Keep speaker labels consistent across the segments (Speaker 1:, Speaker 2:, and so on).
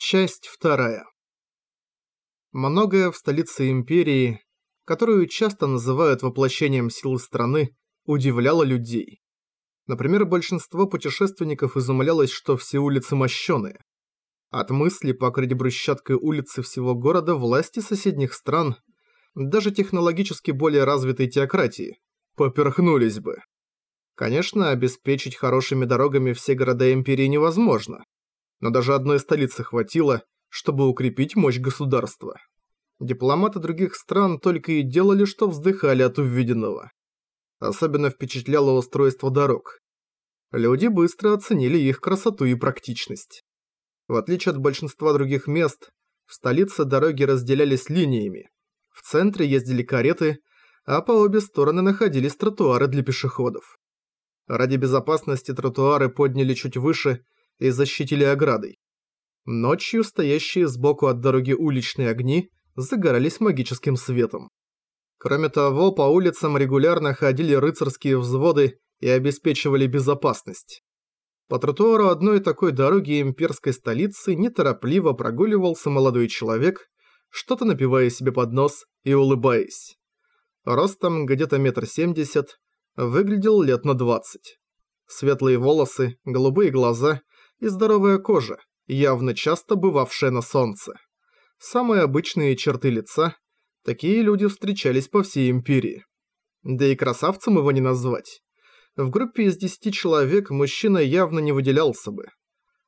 Speaker 1: Часть вторая. Многое в столице Империи, которую часто называют воплощением силы страны, удивляло людей. Например, большинство путешественников изумлялось, что все улицы мощеные. От мысли покрыть брусчаткой улицы всего города власти соседних стран, даже технологически более развитой теократии, поперхнулись бы. Конечно, обеспечить хорошими дорогами все города Империи невозможно но даже одной столицы хватило, чтобы укрепить мощь государства. Дипломаты других стран только и делали, что вздыхали от увиденного. Особенно впечатляло устройство дорог. Люди быстро оценили их красоту и практичность. В отличие от большинства других мест, в столице дороги разделялись линиями. В центре ездили кареты, а по обе стороны находились тротуары для пешеходов. Ради безопасности тротуары подняли чуть выше – и защитили оградой. Ночью стоящие сбоку от дороги уличные огни загорались магическим светом. Кроме того, по улицам регулярно ходили рыцарские взводы и обеспечивали безопасность. По тротуару одной такой дороги имперской столицы неторопливо прогуливался молодой человек, что-то напивая себе под нос и улыбаясь. Ростом где-то метр семьдесят, выглядел лет на двадцать. Светлые волосы, голубые глаза и здоровая кожа, явно часто бывавшая на солнце. Самые обычные черты лица, такие люди встречались по всей империи. Да и красавцем его не назвать. В группе из десяти человек мужчина явно не выделялся бы.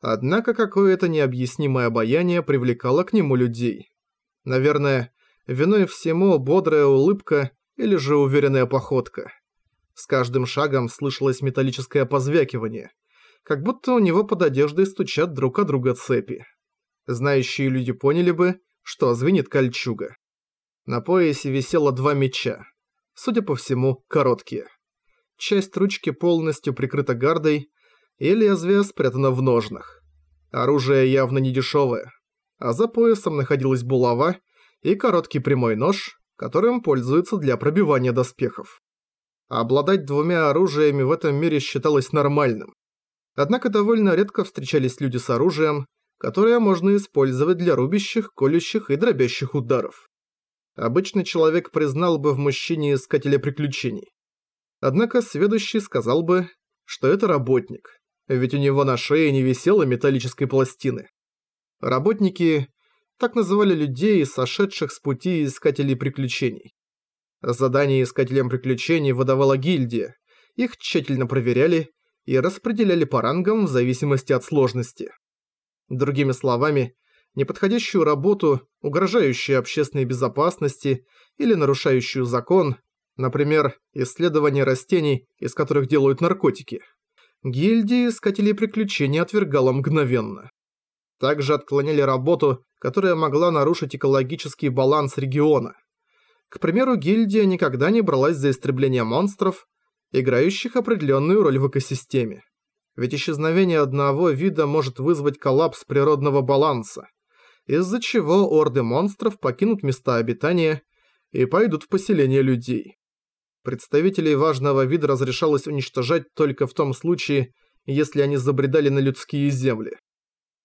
Speaker 1: Однако какое-то необъяснимое обаяние привлекало к нему людей. Наверное, виной всему бодрая улыбка или же уверенная походка. С каждым шагом слышалось металлическое позвякивание – как будто у него под одеждой стучат друг от друга цепи. Знающие люди поняли бы, что звенит кольчуга. На поясе висело два меча. Судя по всему, короткие. Часть ручки полностью прикрыта гардой, и лезвие спрятано в ножнах. Оружие явно не дешевое. А за поясом находилась булава и короткий прямой нож, которым пользуются для пробивания доспехов. Обладать двумя оружиями в этом мире считалось нормальным. Однако довольно редко встречались люди с оружием, которое можно использовать для рубящих, колющих и дробящих ударов. Обычный человек признал бы в мужчине искателя приключений. Однако сведущий сказал бы, что это работник, ведь у него на шее не висело металлической пластины. Работники так называли людей, сошедших с пути искателей приключений. Задание искателям приключений выдавала гильдия, их тщательно проверяли и распределяли по рангам в зависимости от сложности. Другими словами, неподходящую работу, угрожающую общественной безопасности или нарушающую закон, например, исследование растений, из которых делают наркотики, гильдия искателей приключений отвергала мгновенно. Также отклоняли работу, которая могла нарушить экологический баланс региона. К примеру, гильдия никогда не бралась за истребление монстров, играющих определенную роль в экосистеме. Ведь исчезновение одного вида может вызвать коллапс природного баланса, из-за чего орды монстров покинут места обитания и пойдут в поселение людей. Представителей важного вида разрешалось уничтожать только в том случае, если они забредали на людские земли.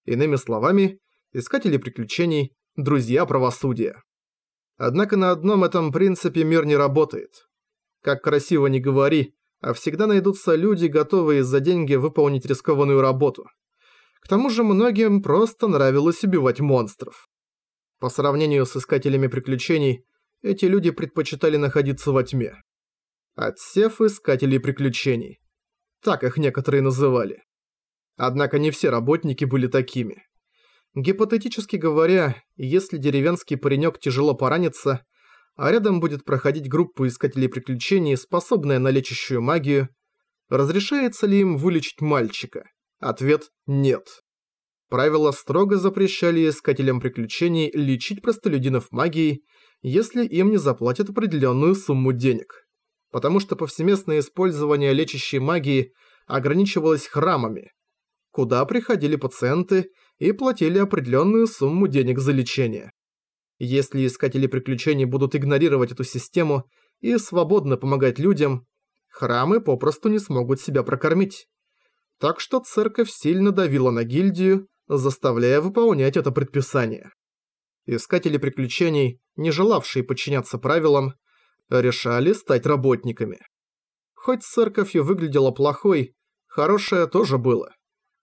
Speaker 1: Иными словами, искатели приключений – друзья правосудия. Однако на одном этом принципе мир не работает. Как красиво не говори, а всегда найдутся люди, готовые за деньги выполнить рискованную работу. К тому же многим просто нравилось убивать монстров. По сравнению с искателями приключений, эти люди предпочитали находиться во тьме. Отсев искателей приключений. Так их некоторые называли. Однако не все работники были такими. Гипотетически говоря, если деревенский паренек тяжело поранится, а рядом будет проходить группа искателей приключений, способная на лечащую магию. Разрешается ли им вылечить мальчика? Ответ – нет. Правила строго запрещали искателям приключений лечить простолюдинов магией, если им не заплатят определенную сумму денег. Потому что повсеместное использование лечащей магии ограничивалось храмами, куда приходили пациенты и платили определенную сумму денег за лечение. Если искатели приключений будут игнорировать эту систему и свободно помогать людям, храмы попросту не смогут себя прокормить. Так что церковь сильно давила на гильдию, заставляя выполнять это предписание. Искатели приключений, не желавшие подчиняться правилам, решали стать работниками. Хоть церковь и выглядела плохой, хорошее тоже было.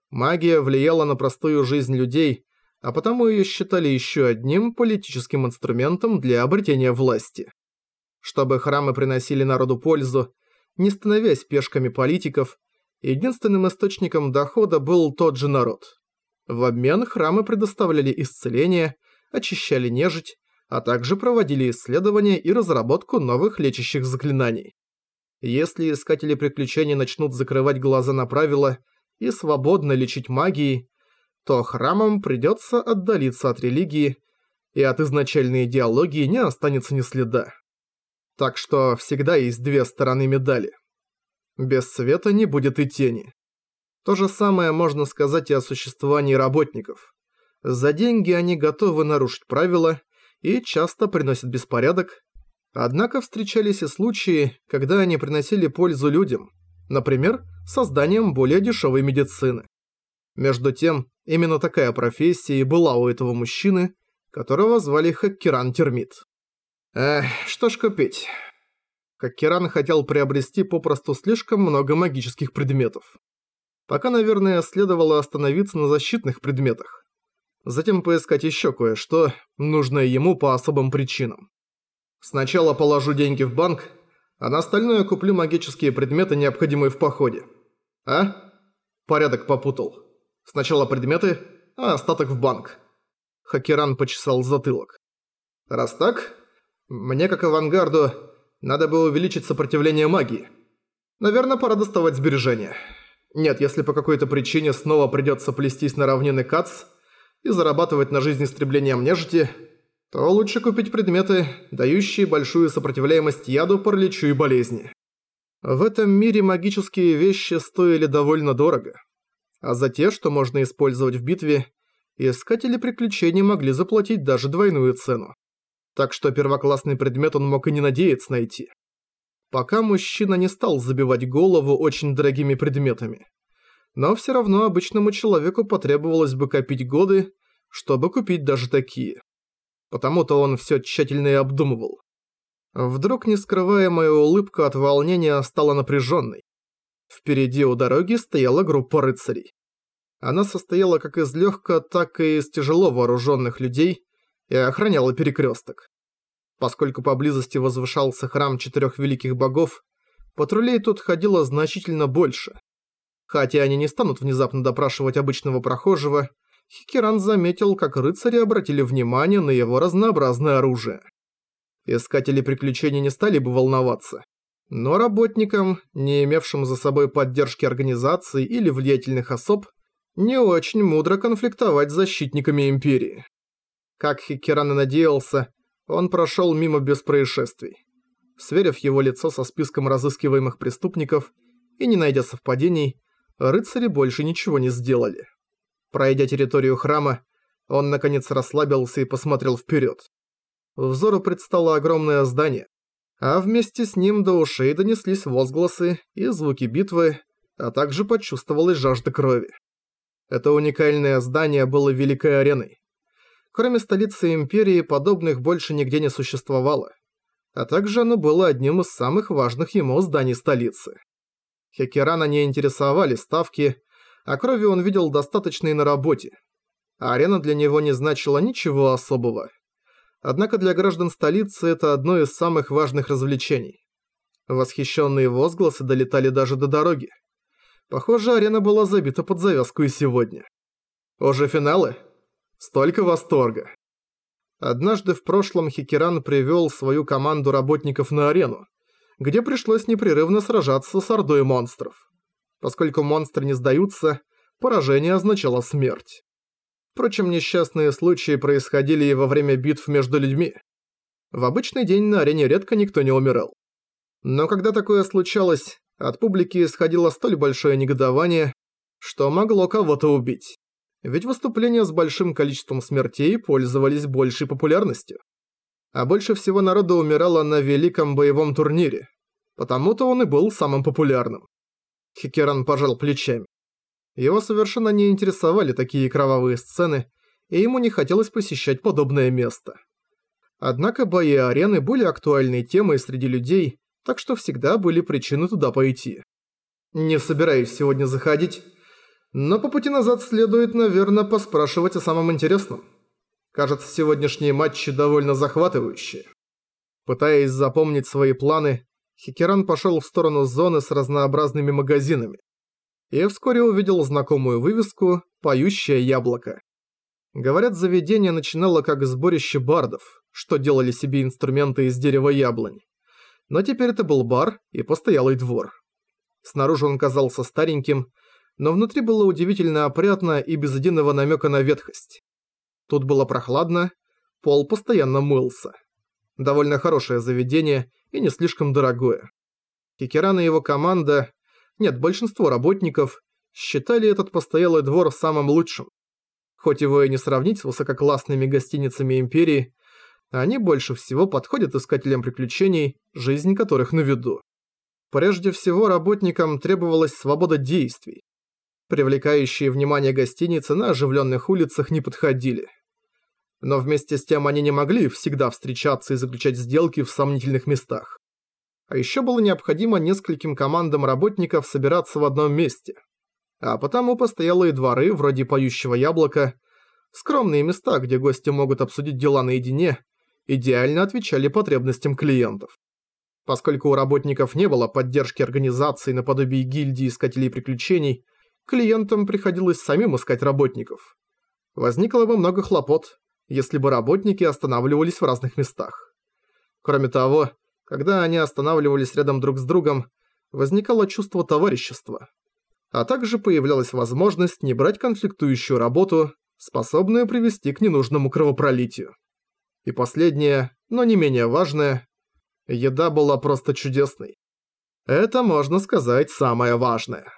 Speaker 1: Магия влияла на простую жизнь людей, а потому ее считали еще одним политическим инструментом для обретения власти. Чтобы храмы приносили народу пользу, не становясь пешками политиков, единственным источником дохода был тот же народ. В обмен храмы предоставляли исцеление, очищали нежить, а также проводили исследования и разработку новых лечащих заклинаний. Если искатели приключений начнут закрывать глаза на правила и свободно лечить магией, то храмам придется отдалиться от религии, и от изначальной идеологии не останется ни следа. Так что всегда есть две стороны медали. Без света не будет и тени. То же самое можно сказать и о существовании работников. За деньги они готовы нарушить правила и часто приносят беспорядок, однако встречались и случаи, когда они приносили пользу людям, например, созданием более дешевой медицины. Между тем, именно такая профессия и была у этого мужчины, которого звали Хаккеран Термит. Эх, что ж купить? Хаккеран хотел приобрести попросту слишком много магических предметов. Пока, наверное, следовало остановиться на защитных предметах. Затем поискать еще кое-что, нужное ему по особым причинам. Сначала положу деньги в банк, а на остальное куплю магические предметы, необходимые в походе. А? Порядок попутал. Сначала предметы, а остаток в банк. Хакеран почесал затылок. Раз так, мне как авангарду надо бы увеличить сопротивление магии. Наверное, пора доставать сбережения. Нет, если по какой-то причине снова придется плестись на равнины Кац и зарабатывать на жизнь истреблением нежити, то лучше купить предметы, дающие большую сопротивляемость яду, параличу и болезни. В этом мире магические вещи стоили довольно дорого а за те, что можно использовать в битве, искатели приключений могли заплатить даже двойную цену. Так что первоклассный предмет он мог и не надеяться найти. Пока мужчина не стал забивать голову очень дорогими предметами. Но все равно обычному человеку потребовалось бы копить годы, чтобы купить даже такие. Потому-то он все тщательно и обдумывал. Вдруг нескрываемая улыбка от волнения стала напряженной. Впереди у дороги стояла группа рыцарей. Она состояла как из легко, так и из тяжело вооруженных людей и охраняла перекресток. Поскольку поблизости возвышался храм четырех великих богов, патрулей тут ходило значительно больше. Хотя они не станут внезапно допрашивать обычного прохожего, Хикеран заметил, как рыцари обратили внимание на его разнообразное оружие. Искатели приключений не стали бы волноваться. Но работникам, не имевшим за собой поддержки организаций или влиятельных особ, не очень мудро конфликтовать с защитниками Империи. Как Хикеран и надеялся, он прошел мимо без происшествий. Сверив его лицо со списком разыскиваемых преступников и не найдя совпадений, рыцари больше ничего не сделали. Пройдя территорию храма, он наконец расслабился и посмотрел вперед. Взору предстало огромное здание, а вместе с ним до ушей донеслись возгласы и звуки битвы, а также почувствовалась жажда крови. Это уникальное здание было великой ареной. Кроме столицы Империи, подобных больше нигде не существовало. А также оно было одним из самых важных ему зданий столицы. Хекерана не интересовали ставки, а крови он видел достаточно и на работе. А арена для него не значила ничего особого. Однако для граждан столицы это одно из самых важных развлечений. Восхищенные возгласы долетали даже до дороги. Похоже, арена была забита под завязку и сегодня. Уже финалы? Столько восторга. Однажды в прошлом Хикеран привел свою команду работников на арену, где пришлось непрерывно сражаться с ордой монстров. Поскольку монстры не сдаются, поражение означало смерть. Впрочем, несчастные случаи происходили и во время битв между людьми. В обычный день на арене редко никто не умирал. Но когда такое случалось, от публики исходило столь большое негодование, что могло кого-то убить. Ведь выступления с большим количеством смертей пользовались большей популярностью. А больше всего народу умирало на великом боевом турнире. Потому-то он и был самым популярным. Хикеран пожал плечами. Его совершенно не интересовали такие кровавые сцены, и ему не хотелось посещать подобное место. Однако бои арены были актуальной темой среди людей, так что всегда были причины туда пойти. Не собираюсь сегодня заходить, но по пути назад следует, наверное, поспрашивать о самом интересном. Кажется, сегодняшние матчи довольно захватывающие. Пытаясь запомнить свои планы, Хикеран пошел в сторону зоны с разнообразными магазинами. И вскоре увидел знакомую вывеску «Поющее яблоко». Говорят, заведение начинало как сборище бардов, что делали себе инструменты из дерева яблонь. Но теперь это был бар и постоялый двор. Снаружи он казался стареньким, но внутри было удивительно опрятно и без единого намека на ветхость. Тут было прохладно, пол постоянно мылся. Довольно хорошее заведение и не слишком дорогое. Кикеран и его команда, нет, большинство работников, считали этот постоялый двор самым лучшим. Хоть его и не сравнить с высококлассными гостиницами Империи, они больше всего подходят искателям приключений, жизнь которых на виду. Прежде всего работникам требовалась свобода действий. Привлекающие внимание гостиницы на оживленных улицах не подходили. Но вместе с тем они не могли всегда встречаться и заключать сделки в сомнительных местах. А еще было необходимо нескольким командам работников собираться в одном месте. А потому постоялые дворы, вроде поющего яблока, скромные места, где гости могут обсудить дела наедине, идеально отвечали потребностям клиентов. Поскольку у работников не было поддержки организации наподобие гильдии искателей приключений, клиентам приходилось самим искать работников. Возникло бы много хлопот, если бы работники останавливались в разных местах. Кроме того, когда они останавливались рядом друг с другом, возникало чувство товарищества. А также появлялась возможность не брать конфликтующую работу, способную привести к ненужному кровопролитию. И последнее, но не менее важное, еда была просто чудесной. Это, можно сказать, самое важное.